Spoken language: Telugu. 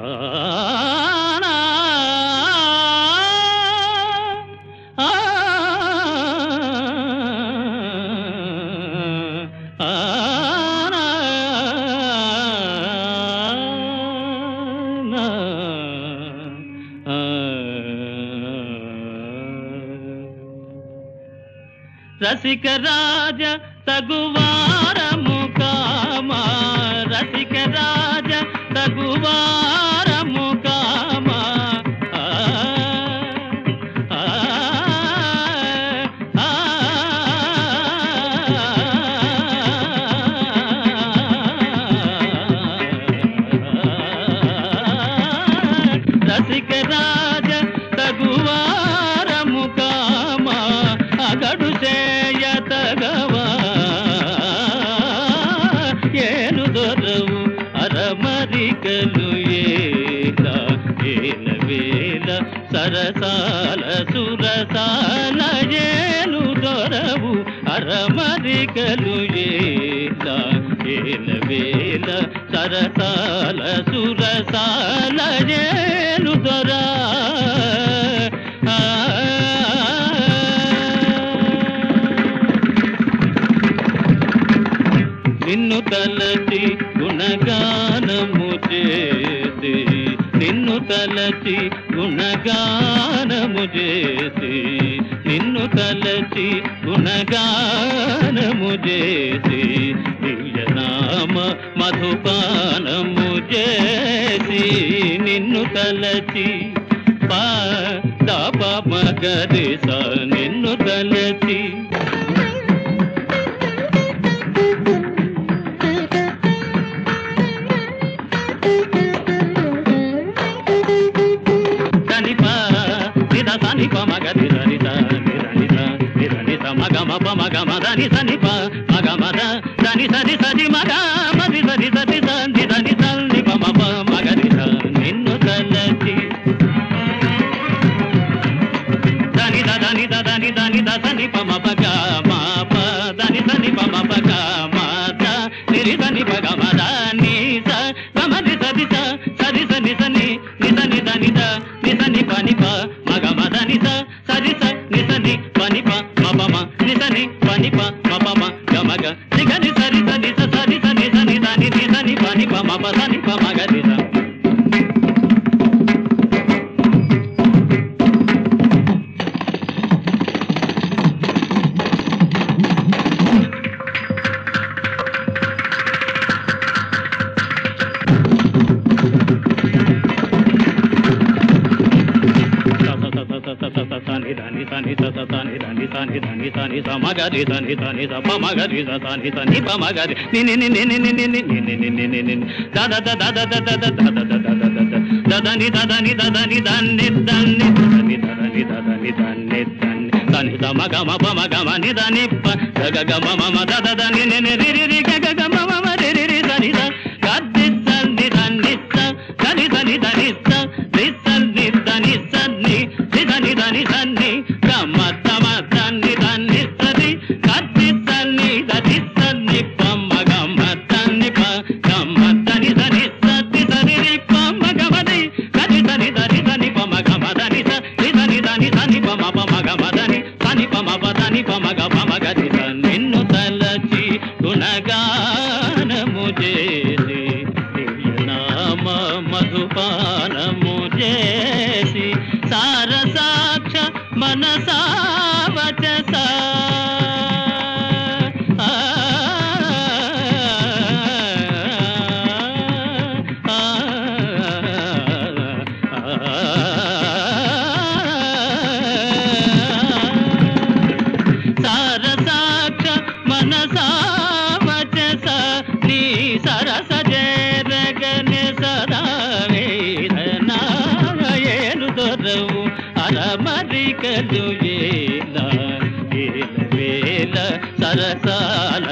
ఆనా, ఆనా, ఆనా, రసిక రాజ తగువారము కామా రసిక రాజ తగువారము రసిక రాజ తగువారము కామా అగడు చేయ తగవా. ఏను దొరవు అరమరికలు ఏల ఏల వేల సరసాల సురసాల ఏను దొరవు అరమరికలు ఏల వేల వేల సరసాల సురసాల ఏను దొరా నిన్ను తలచి గుణగానము చేసి నిన్ను తలచి గుణగానము చేసి నిన్ను తలచి గుణగానము చేసి మధుపానము చేసి నిన్ను తలచి పాప దాప మగరిస నిన్ను తలచి. సనిప నిద సనిప మగ నిద నిద నిద నిద మగ మగ సనిప మగ దని సరి సరి మగ దని ద దని దని ద మా ప దని సని ప మప గ మా ద నిరి సని ప గ మ ద ని స గ మ స ని స సరి స ని స ని ని స ని ద ని ద ని స ని ప ని ప మ మ ద ని స సరి స ని స ని ప ని ప. నిన్ను మధుపానము చేసి సారసాక్ష మనసావచస సారసాక్ష అరమరికలు ఏల ఏల వేల సరసాల